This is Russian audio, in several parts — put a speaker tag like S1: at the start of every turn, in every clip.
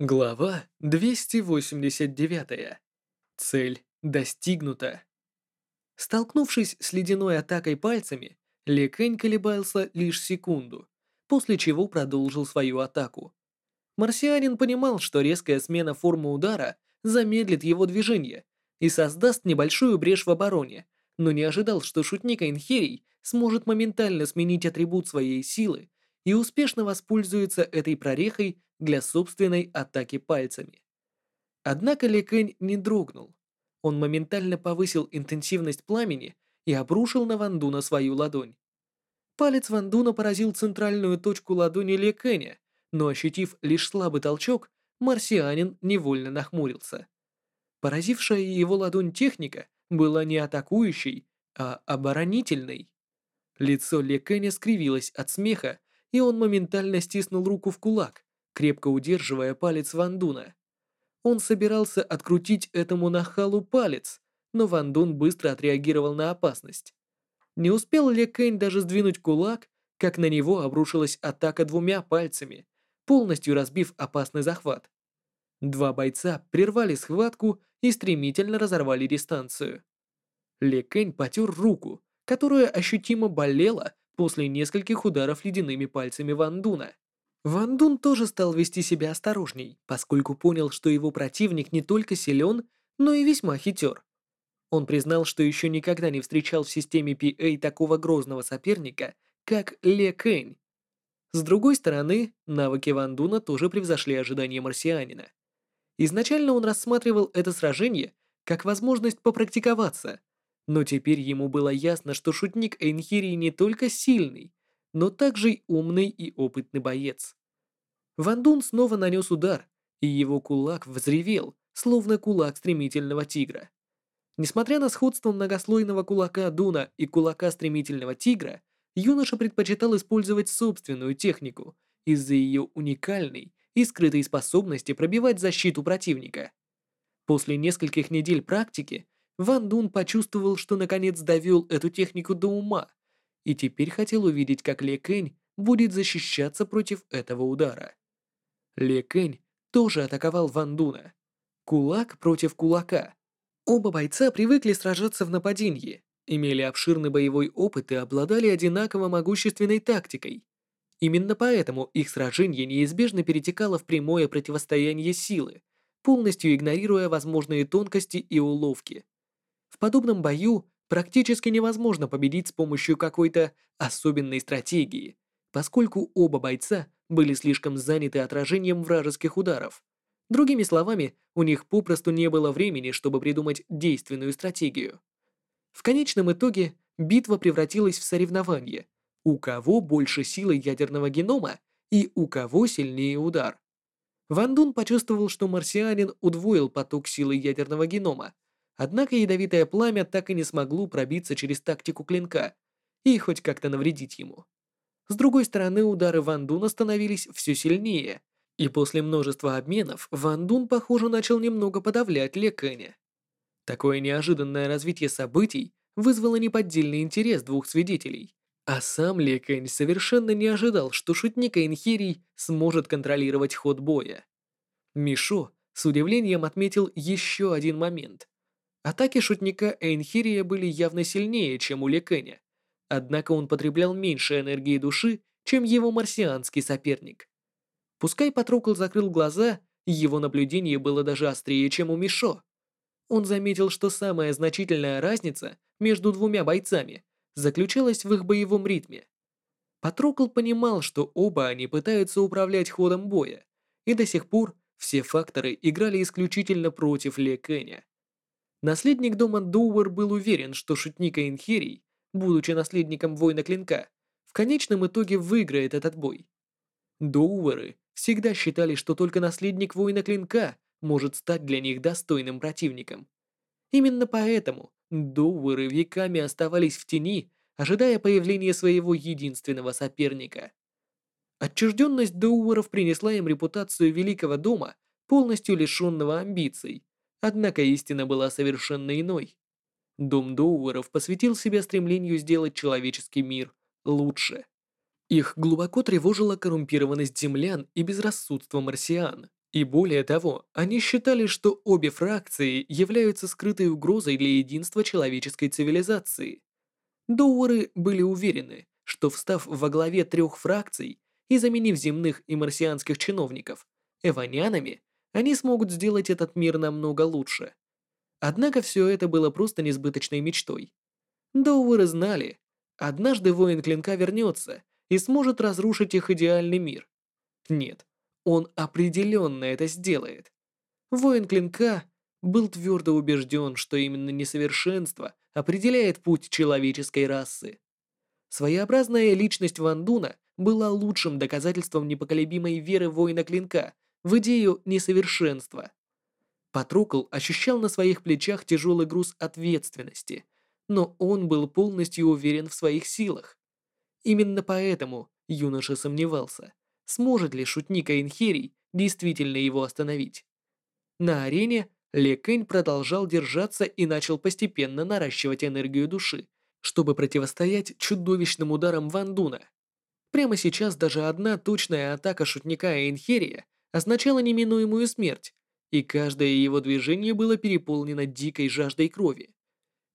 S1: Глава 289. Цель достигнута. Столкнувшись с ледяной атакой пальцами, Ли Кэнь колебался лишь секунду, после чего продолжил свою атаку. Марсианин понимал, что резкая смена формы удара замедлит его движение и создаст небольшую брешь в обороне, но не ожидал, что шутник Эйнхерий сможет моментально сменить атрибут своей силы и успешно воспользуется этой прорехой для собственной атаки пальцами. Однако Ли Кэнь не дрогнул. Он моментально повысил интенсивность пламени и обрушил на Вандуна свою ладонь. Палец Вандуна поразил центральную точку ладони Ли Кэня, но ощутив лишь слабый толчок, марсианин невольно нахмурился. Поразившая его ладонь техника была не атакующей, а оборонительной. Лицо Ли Кэня скривилось от смеха, и он моментально стиснул руку в кулак, крепко удерживая палец Вандуна. Он собирался открутить этому нахалу палец, но Вандун быстро отреагировал на опасность. Не успел Ли Кэнь даже сдвинуть кулак, как на него обрушилась атака двумя пальцами, полностью разбив опасный захват. Два бойца прервали схватку и стремительно разорвали дистанцию. Ли Кэнь потер руку, которая ощутимо болела после нескольких ударов ледяными пальцами Ван Дуна. Ван Дун тоже стал вести себя осторожней, поскольку понял, что его противник не только силен, но и весьма хитер. Он признал, что еще никогда не встречал в системе PA такого грозного соперника, как Ле Кэнь. С другой стороны, навыки Ван Дуна тоже превзошли ожидания марсианина. Изначально он рассматривал это сражение как возможность попрактиковаться – но теперь ему было ясно, что шутник Эйнхири не только сильный, но также и умный и опытный боец. Ван Дун снова нанес удар, и его кулак взревел, словно кулак стремительного тигра. Несмотря на сходство многослойного кулака Дуна и кулака стремительного тигра, юноша предпочитал использовать собственную технику из-за ее уникальной и скрытой способности пробивать защиту противника. После нескольких недель практики Ван Дун почувствовал, что наконец довел эту технику до ума, и теперь хотел увидеть, как Ле Кэнь будет защищаться против этого удара. Ле Кэнь тоже атаковал Ван Дуна. Кулак против кулака. Оба бойца привыкли сражаться в нападении, имели обширный боевой опыт и обладали одинаково могущественной тактикой. Именно поэтому их сражение неизбежно перетекало в прямое противостояние силы, полностью игнорируя возможные тонкости и уловки. В подобном бою практически невозможно победить с помощью какой-то особенной стратегии, поскольку оба бойца были слишком заняты отражением вражеских ударов. Другими словами, у них попросту не было времени, чтобы придумать действенную стратегию. В конечном итоге битва превратилась в соревнование, у кого больше силы ядерного генома и у кого сильнее удар. Ван Дун почувствовал, что марсианин удвоил поток силы ядерного генома, Однако ядовитое пламя так и не смогло пробиться через тактику клинка и хоть как-то навредить ему. С другой стороны, удары Ван Дуна становились все сильнее, и после множества обменов Ван Дун, похоже, начал немного подавлять Ле Кэня. Такое неожиданное развитие событий вызвало неподдельный интерес двух свидетелей, а сам Ле Кэнь совершенно не ожидал, что шутник Эйнхирий сможет контролировать ход боя. Мишо с удивлением отметил еще один момент. Атаки шутника Эйнхирия были явно сильнее, чем у Лекэня, однако он потреблял меньше энергии души, чем его марсианский соперник. Пускай Патрокл закрыл глаза, его наблюдение было даже острее, чем у Мишо. Он заметил, что самая значительная разница между двумя бойцами заключалась в их боевом ритме. Патрокл понимал, что оба они пытаются управлять ходом боя, и до сих пор все факторы играли исключительно против Ле Кэня. Наследник дома Доуэр был уверен, что шутник Эйнхерий, будучи наследником воина клинка, в конечном итоге выиграет этот бой. Доуэры всегда считали, что только наследник воина клинка может стать для них достойным противником. Именно поэтому Доуэры веками оставались в тени, ожидая появления своего единственного соперника. Отчужденность Доуэров принесла им репутацию великого дома, полностью лишенного амбиций, Однако истина была совершенно иной. Дом Доуэров посвятил себя стремлению сделать человеческий мир лучше. Их глубоко тревожила коррумпированность землян и безрассудство марсиан, И более того, они считали, что обе фракции являются скрытой угрозой для единства человеческой цивилизации. Доуэры были уверены, что встав во главе трех фракций и заменив земных и марсианских чиновников эванянами, они смогут сделать этот мир намного лучше. Однако все это было просто несбыточной мечтой. Доуэры знали, однажды воин клинка вернется и сможет разрушить их идеальный мир. Нет, он определенно это сделает. Воин клинка был твердо убежден, что именно несовершенство определяет путь человеческой расы. Своеобразная личность Ван Дуна была лучшим доказательством непоколебимой веры воина клинка в идею несовершенства. Патрукл ощущал на своих плечах тяжелый груз ответственности, но он был полностью уверен в своих силах. Именно поэтому юноша сомневался, сможет ли шутник Айнхерий действительно его остановить. На арене Ле Кэнь продолжал держаться и начал постепенно наращивать энергию души, чтобы противостоять чудовищным ударам Ван Дуна. Прямо сейчас даже одна точная атака шутника Эйнхерия означала неминуемую смерть, и каждое его движение было переполнено дикой жаждой крови.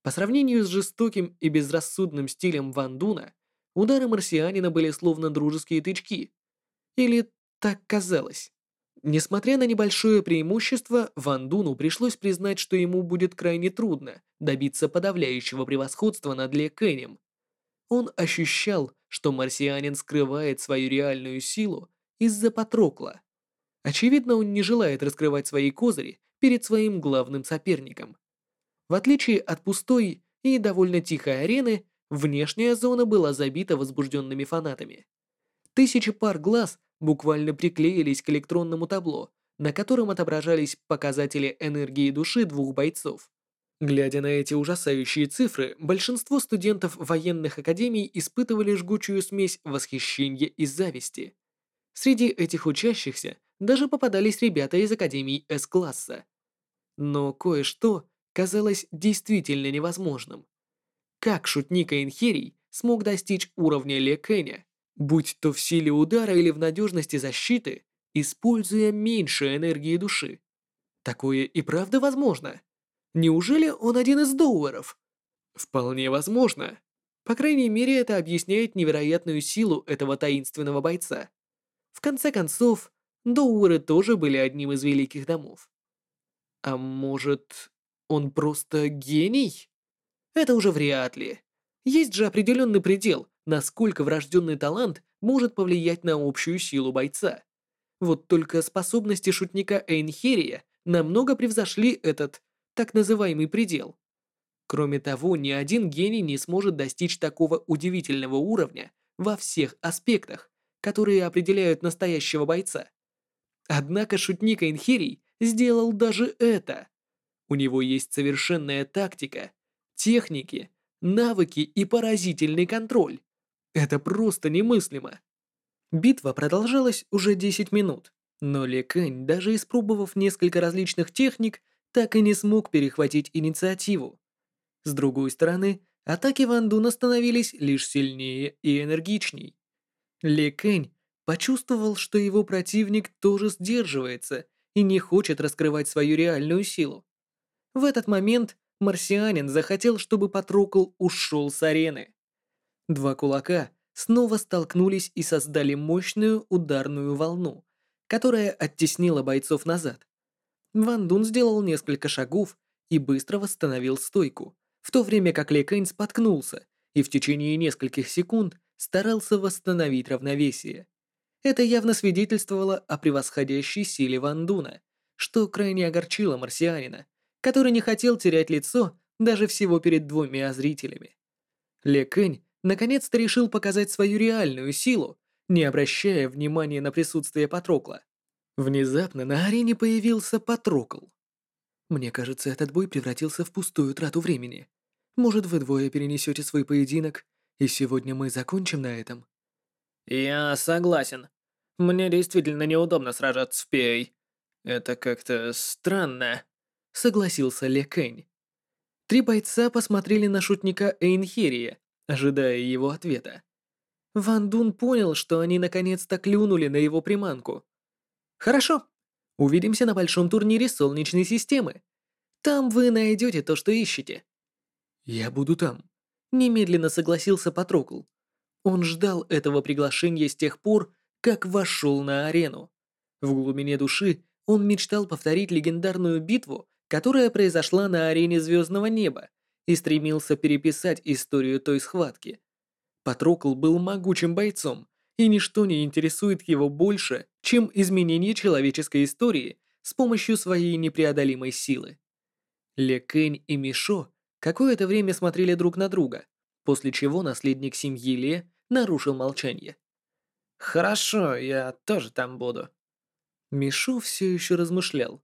S1: По сравнению с жестоким и безрассудным стилем Ван Дуна, удары марсианина были словно дружеские тычки. Или так казалось. Несмотря на небольшое преимущество, Ван Дуну пришлось признать, что ему будет крайне трудно добиться подавляющего превосходства над Ле Кэнем. Он ощущал, что марсианин скрывает свою реальную силу из-за Патрокла. Очевидно, он не желает раскрывать свои козыри перед своим главным соперником. В отличие от пустой и довольно тихой арены, внешняя зона была забита возбужденными фанатами. Тысячи пар глаз буквально приклеились к электронному табло, на котором отображались показатели энергии души двух бойцов. Глядя на эти ужасающие цифры, большинство студентов военных академий испытывали жгучую смесь восхищения и зависти. Среди этих учащихся даже попадались ребята из академий С-класса. Но кое-что казалось действительно невозможным. Как шутник Эйнхерий смог достичь уровня Ле Кэня? будь то в силе удара или в надежности защиты, используя меньше энергии души. Такое и правда возможно. Неужели он один из доуэров? Вполне возможно. По крайней мере, это объясняет невероятную силу этого таинственного бойца. В конце концов, доуэры тоже были одним из великих домов. А может, он просто гений? Это уже вряд ли. Есть же определенный предел, насколько врожденный талант может повлиять на общую силу бойца. Вот только способности шутника Эйнхерия намного превзошли этот так называемый предел. Кроме того, ни один гений не сможет достичь такого удивительного уровня во всех аспектах, которые определяют настоящего бойца. Однако шутник Эйнхерий сделал даже это. У него есть совершенная тактика, техники, навыки и поразительный контроль. Это просто немыслимо. Битва продолжалась уже 10 минут, но Ли Кэнь, даже испробовав несколько различных техник, так и не смог перехватить инициативу. С другой стороны, атаки Ван Дуна становились лишь сильнее и энергичней. Ли Кэнь почувствовал, что его противник тоже сдерживается и не хочет раскрывать свою реальную силу. В этот момент марсианин захотел, чтобы Патрокл ушел с арены. Два кулака снова столкнулись и создали мощную ударную волну, которая оттеснила бойцов назад. Ван Дун сделал несколько шагов и быстро восстановил стойку, в то время как Ли споткнулся и в течение нескольких секунд старался восстановить равновесие. Это явно свидетельствовало о превосходящей силе Ван Дуна, что крайне огорчило марсианина, который не хотел терять лицо даже всего перед двумя зрителями. Ле Кэнь наконец-то решил показать свою реальную силу, не обращая внимания на присутствие Патрокла. Внезапно на арене появился Патрокл. Мне кажется, этот бой превратился в пустую трату времени. Может, вы двое перенесете свой поединок, и сегодня мы закончим на этом?
S2: Я согласен. Мне действительно неудобно сражаться в Пей. Это как-то странно.
S1: Согласился Ле Кэнь. Три бойца посмотрели на шутника Эйнхерия, ожидая его ответа. Ван Дун понял, что они наконец-то клюнули на его приманку. «Хорошо. Увидимся на большом турнире Солнечной системы. Там вы найдете то, что ищете». «Я буду там», — немедленно согласился Патрокл. Он ждал этого приглашения с тех пор, как вошел на арену. В глубине души он мечтал повторить легендарную битву, которая произошла на арене Звездного Неба, и стремился переписать историю той схватки. Патрокл был могучим бойцом, и ничто не интересует его больше, чем изменение человеческой истории с помощью своей непреодолимой силы. Ле Кэнь и Мишо какое-то время смотрели друг на друга, после чего наследник семьи Ле нарушил молчание.
S2: «Хорошо, я тоже там буду».
S1: Мишо все еще размышлял.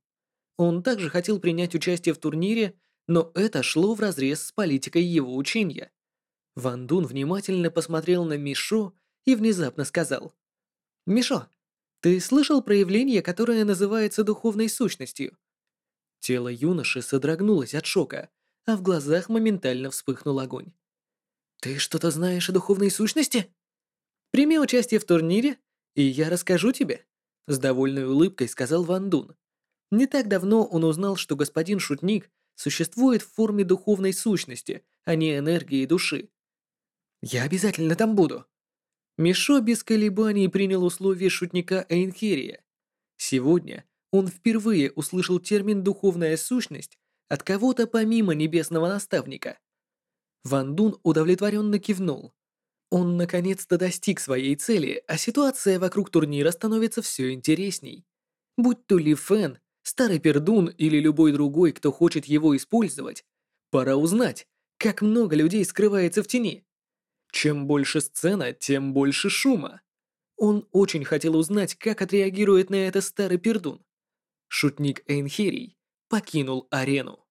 S1: Он также хотел принять участие в турнире, но это шло вразрез с политикой его учения. Ван Дун внимательно посмотрел на Мишо и внезапно сказал. «Мишо, ты слышал про явление, которое называется духовной сущностью?» Тело юноши содрогнулось от шока, а в глазах моментально вспыхнул огонь. «Ты что-то знаешь о духовной сущности?» «Прими участие в турнире, и я расскажу тебе», с довольной улыбкой сказал Ван Дун. Не так давно он узнал, что господин Шутник существует в форме духовной сущности, а не энергии души. «Я обязательно там буду». Мишо без колебаний принял условия шутника Эйнхерия. Сегодня он впервые услышал термин «духовная сущность» от кого-то помимо небесного наставника. Ван Дун удовлетворенно кивнул. Он наконец-то достиг своей цели, а ситуация вокруг турнира становится все интересней. Будь то Ли Фэн, Старый Пердун или любой другой, кто хочет его использовать, пора узнать, как много людей скрывается в тени. Чем больше сцена, тем больше шума. Он очень хотел узнать, как отреагирует на это Старый Пердун. Шутник Эйнхерий покинул арену.